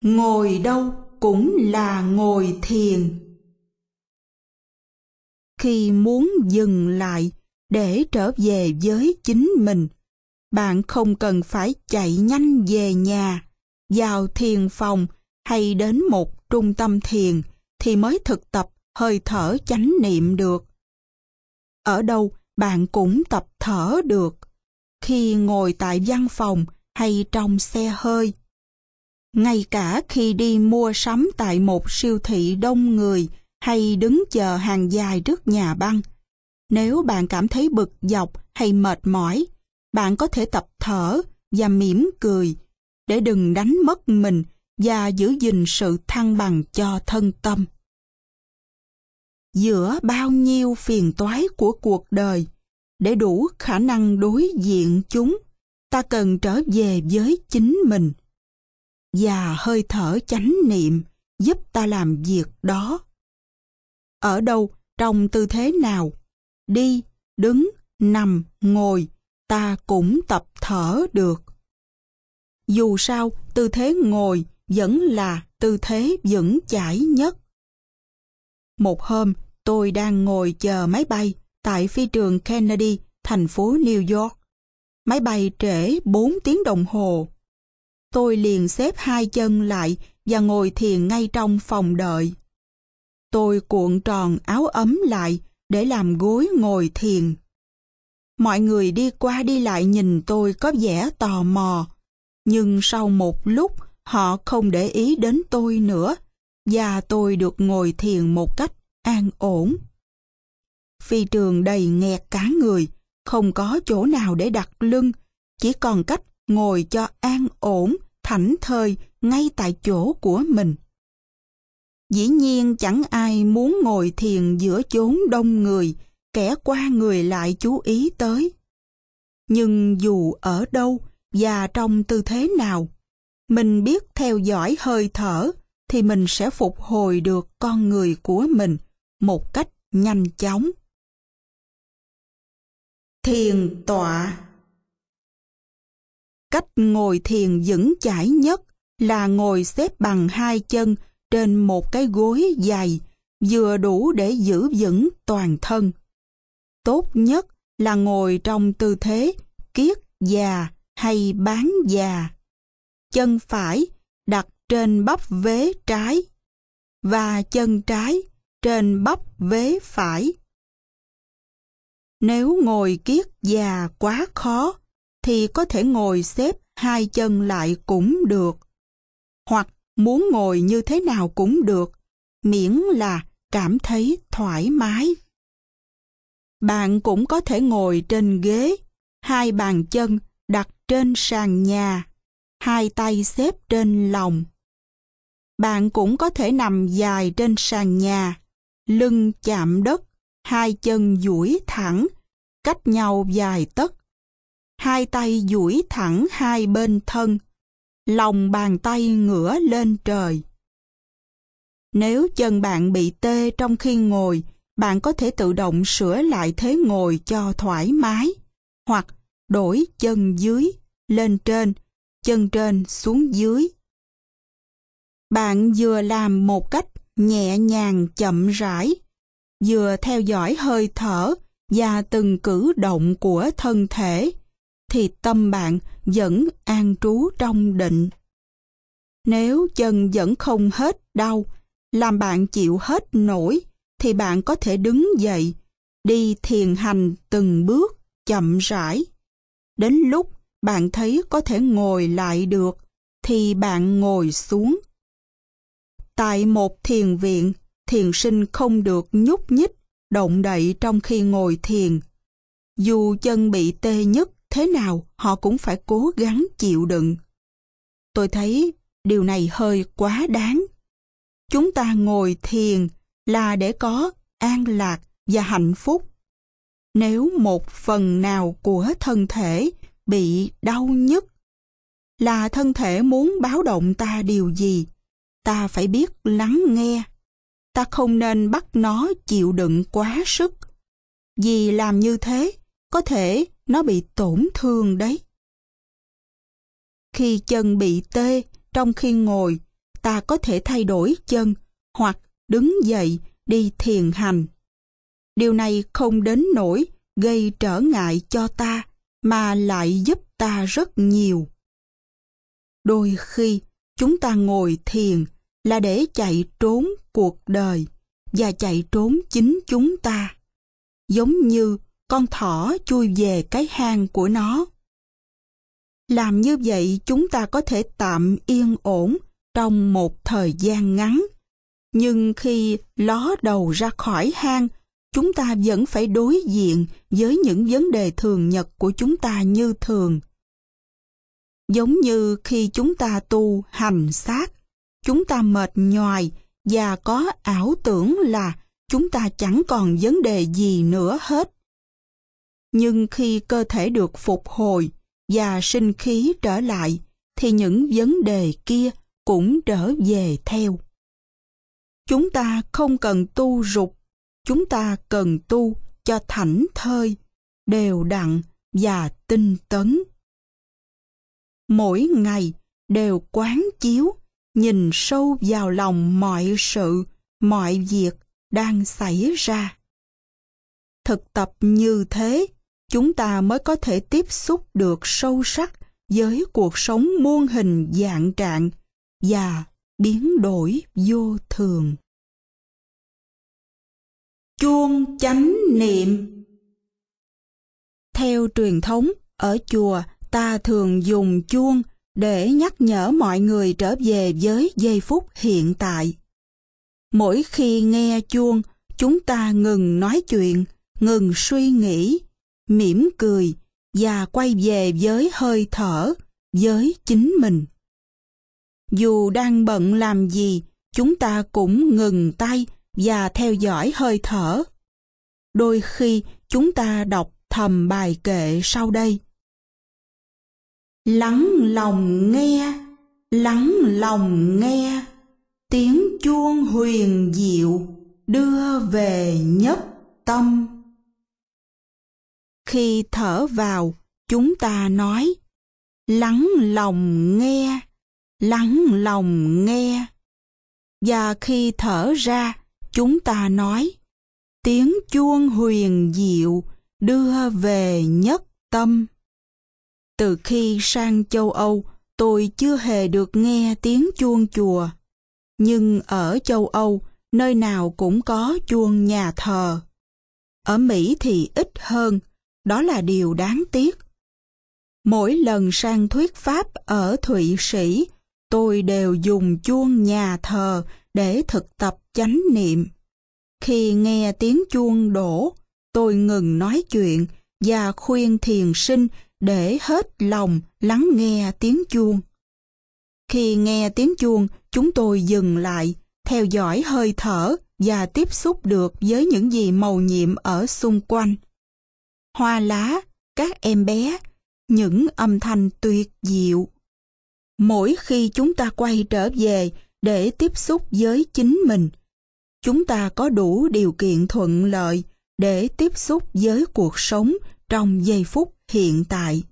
ngồi đâu cũng là ngồi thiền. Khi muốn dừng lại để trở về với chính mình, bạn không cần phải chạy nhanh về nhà, vào thiền phòng hay đến một trung tâm thiền thì mới thực tập hơi thở chánh niệm được. Ở đâu bạn cũng tập thở được, khi ngồi tại văn phòng hay trong xe hơi. Ngay cả khi đi mua sắm tại một siêu thị đông người hay đứng chờ hàng dài trước nhà băng, nếu bạn cảm thấy bực dọc hay mệt mỏi, bạn có thể tập thở và mỉm cười để đừng đánh mất mình và giữ gìn sự thăng bằng cho thân tâm. Giữa bao nhiêu phiền toái của cuộc đời, để đủ khả năng đối diện chúng, ta cần trở về với chính mình. Và hơi thở chánh niệm giúp ta làm việc đó. Ở đâu, trong tư thế nào, đi, đứng, nằm, ngồi, ta cũng tập thở được. Dù sao, tư thế ngồi vẫn là tư thế vững chãi nhất. Một hôm, tôi đang ngồi chờ máy bay tại phi trường Kennedy, thành phố New York. Máy bay trễ 4 tiếng đồng hồ. Tôi liền xếp hai chân lại và ngồi thiền ngay trong phòng đợi. Tôi cuộn tròn áo ấm lại để làm gối ngồi thiền. Mọi người đi qua đi lại nhìn tôi có vẻ tò mò, nhưng sau một lúc họ không để ý đến tôi nữa và tôi được ngồi thiền một cách an ổn. Phi trường đầy nghẹt cả người, không có chỗ nào để đặt lưng, chỉ còn cách ngồi cho an ổn, thảnh thơi ngay tại chỗ của mình. Dĩ nhiên chẳng ai muốn ngồi thiền giữa chốn đông người, kẻ qua người lại chú ý tới. Nhưng dù ở đâu và trong tư thế nào, mình biết theo dõi hơi thở thì mình sẽ phục hồi được con người của mình một cách nhanh chóng. Thiền tọa Cách ngồi thiền vững chãi nhất là ngồi xếp bằng hai chân trên một cái gối dày, vừa đủ để giữ vững toàn thân. Tốt nhất là ngồi trong tư thế kiết già hay bán già. Chân phải đặt trên bắp vế trái và chân trái trên bắp vế phải. Nếu ngồi kiết già quá khó, thì có thể ngồi xếp hai chân lại cũng được. Hoặc muốn ngồi như thế nào cũng được, miễn là cảm thấy thoải mái. Bạn cũng có thể ngồi trên ghế, hai bàn chân đặt trên sàn nhà, hai tay xếp trên lòng. Bạn cũng có thể nằm dài trên sàn nhà, lưng chạm đất, hai chân duỗi thẳng, cách nhau vài tấc. Hai tay duỗi thẳng hai bên thân, lòng bàn tay ngửa lên trời. Nếu chân bạn bị tê trong khi ngồi, bạn có thể tự động sửa lại thế ngồi cho thoải mái, hoặc đổi chân dưới, lên trên, chân trên xuống dưới. Bạn vừa làm một cách nhẹ nhàng chậm rãi, vừa theo dõi hơi thở và từng cử động của thân thể, thì tâm bạn vẫn an trú trong định. Nếu chân vẫn không hết đau, làm bạn chịu hết nổi, thì bạn có thể đứng dậy, đi thiền hành từng bước, chậm rãi. Đến lúc bạn thấy có thể ngồi lại được, thì bạn ngồi xuống. Tại một thiền viện, thiền sinh không được nhúc nhích, động đậy trong khi ngồi thiền. Dù chân bị tê nhất thế nào, họ cũng phải cố gắng chịu đựng. Tôi thấy điều này hơi quá đáng. Chúng ta ngồi thiền là để có an lạc và hạnh phúc. Nếu một phần nào của thân thể bị đau nhức, là thân thể muốn báo động ta điều gì, ta phải biết lắng nghe. Ta không nên bắt nó chịu đựng quá sức. Vì làm như thế, có thể nó bị tổn thương đấy. Khi chân bị tê trong khi ngồi, ta có thể thay đổi chân hoặc đứng dậy đi thiền hành. Điều này không đến nỗi gây trở ngại cho ta mà lại giúp ta rất nhiều. Đôi khi chúng ta ngồi thiền là để chạy trốn cuộc đời và chạy trốn chính chúng ta. Giống như con thỏ chui về cái hang của nó. Làm như vậy chúng ta có thể tạm yên ổn trong một thời gian ngắn. Nhưng khi ló đầu ra khỏi hang, chúng ta vẫn phải đối diện với những vấn đề thường nhật của chúng ta như thường. Giống như khi chúng ta tu hành sát, chúng ta mệt nhoài và có ảo tưởng là chúng ta chẳng còn vấn đề gì nữa hết. Nhưng khi cơ thể được phục hồi và sinh khí trở lại, thì những vấn đề kia cũng trở về theo. Chúng ta không cần tu rục chúng ta cần tu cho thảnh thơi, đều đặn và tinh tấn. Mỗi ngày đều quán chiếu, nhìn sâu vào lòng mọi sự, mọi việc đang xảy ra. Thực tập như thế, chúng ta mới có thể tiếp xúc được sâu sắc với cuộc sống muôn hình dạng trạng và biến đổi vô thường. Chuông chánh niệm Theo truyền thống, ở chùa ta thường dùng chuông để nhắc nhở mọi người trở về với giây phút hiện tại. Mỗi khi nghe chuông, chúng ta ngừng nói chuyện, ngừng suy nghĩ, mỉm cười và quay về với hơi thở, với chính mình. Dù đang bận làm gì, chúng ta cũng ngừng tay và theo dõi hơi thở. Đôi khi chúng ta đọc thầm bài kệ sau đây. Lắng lòng nghe, lắng lòng nghe, tiếng chuông huyền diệu đưa về nhất tâm. Khi thở vào, chúng ta nói, lắng lòng nghe, lắng lòng nghe. Và khi thở ra, chúng ta nói, tiếng chuông huyền diệu đưa về nhất tâm. Từ khi sang châu Âu, tôi chưa hề được nghe tiếng chuông chùa. Nhưng ở châu Âu, nơi nào cũng có chuông nhà thờ. Ở Mỹ thì ít hơn, đó là điều đáng tiếc. Mỗi lần sang thuyết pháp ở Thụy Sĩ, tôi đều dùng chuông nhà thờ để thực tập chánh niệm. Khi nghe tiếng chuông đổ, tôi ngừng nói chuyện và khuyên thiền sinh để hết lòng lắng nghe tiếng chuông. Khi nghe tiếng chuông, chúng tôi dừng lại, theo dõi hơi thở và tiếp xúc được với những gì màu nhiệm ở xung quanh. Hoa lá, các em bé, những âm thanh tuyệt diệu. Mỗi khi chúng ta quay trở về để tiếp xúc với chính mình, chúng ta có đủ điều kiện thuận lợi để tiếp xúc với cuộc sống trong giây phút hiện tại.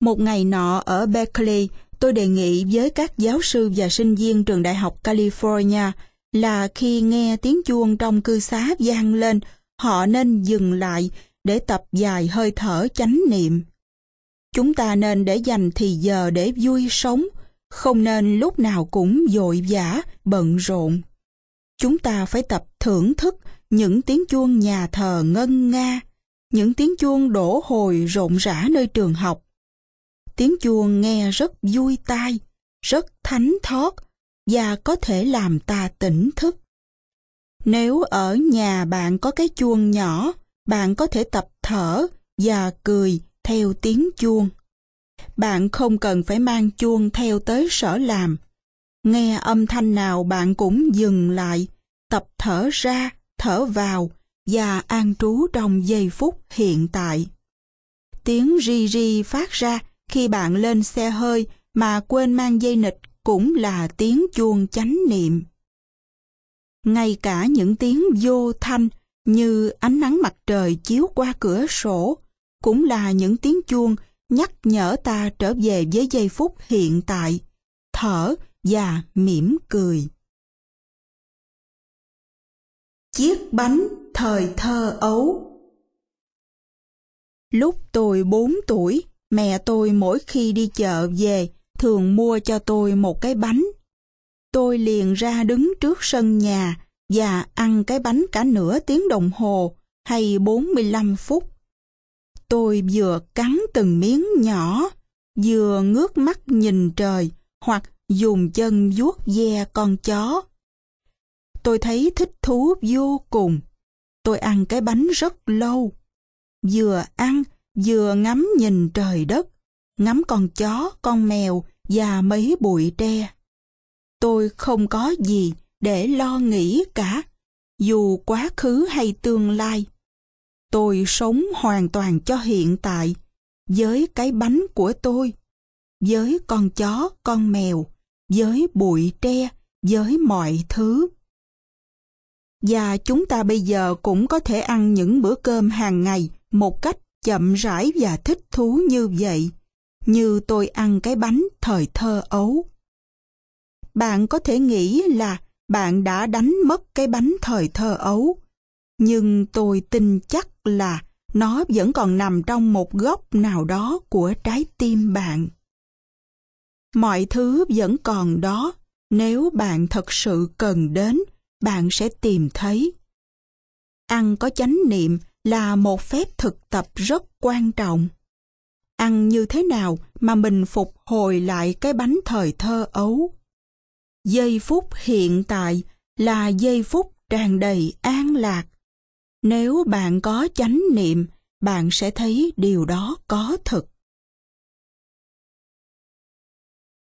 Một ngày nọ ở Berkeley, tôi đề nghị với các giáo sư và sinh viên trường đại học California là khi nghe tiếng chuông trong cư xá vang lên, họ nên dừng lại để tập dài hơi thở chánh niệm. Chúng ta nên để dành thì giờ để vui sống, không nên lúc nào cũng vội vã, bận rộn. Chúng ta phải tập thưởng thức những tiếng chuông nhà thờ ngân nga, những tiếng chuông đổ hồi rộn rã nơi trường học. Tiếng chuông nghe rất vui tai, rất thánh thót và có thể làm ta tỉnh thức. Nếu ở nhà bạn có cái chuông nhỏ, bạn có thể tập thở và cười theo tiếng chuông. Bạn không cần phải mang chuông theo tới sở làm. Nghe âm thanh nào bạn cũng dừng lại, tập thở ra, thở vào và an trú trong giây phút hiện tại. Tiếng ri ri phát ra khi bạn lên xe hơi mà quên mang dây nịch cũng là tiếng chuông chánh niệm. Ngay cả những tiếng vô thanh như ánh nắng mặt trời chiếu qua cửa sổ cũng là những tiếng chuông nhắc nhở ta trở về với giây phút hiện tại, thở và mỉm cười. Chiếc bánh thời thơ ấu Lúc tôi 4 tuổi, mẹ tôi mỗi khi đi chợ về thường mua cho tôi một cái bánh. Tôi liền ra đứng trước sân nhà và ăn cái bánh cả nửa tiếng đồng hồ hay 45 phút. Tôi vừa cắn từng miếng nhỏ, vừa ngước mắt nhìn trời hoặc dùng chân vuốt ve con chó. Tôi thấy thích thú vô cùng. Tôi ăn cái bánh rất lâu. Vừa ăn, vừa ngắm nhìn trời đất, ngắm con chó, con mèo và mấy bụi tre. Tôi không có gì để lo nghĩ cả, dù quá khứ hay tương lai. Tôi sống hoàn toàn cho hiện tại, với cái bánh của tôi, với con chó, con mèo, với bụi tre, với mọi thứ. Và chúng ta bây giờ cũng có thể ăn những bữa cơm hàng ngày một cách chậm rãi và thích thú như vậy, như tôi ăn cái bánh thời thơ ấu. Bạn có thể nghĩ là bạn đã đánh mất cái bánh thời thơ ấu, nhưng tôi tin chắc là nó vẫn còn nằm trong một góc nào đó của trái tim bạn. Mọi thứ vẫn còn đó, nếu bạn thật sự cần đến, bạn sẽ tìm thấy. Ăn có chánh niệm là một phép thực tập rất quan trọng. Ăn như thế nào mà mình phục hồi lại cái bánh thời thơ ấu? Giây phút hiện tại là giây phút tràn đầy an lạc. Nếu bạn có chánh niệm, bạn sẽ thấy điều đó có thực.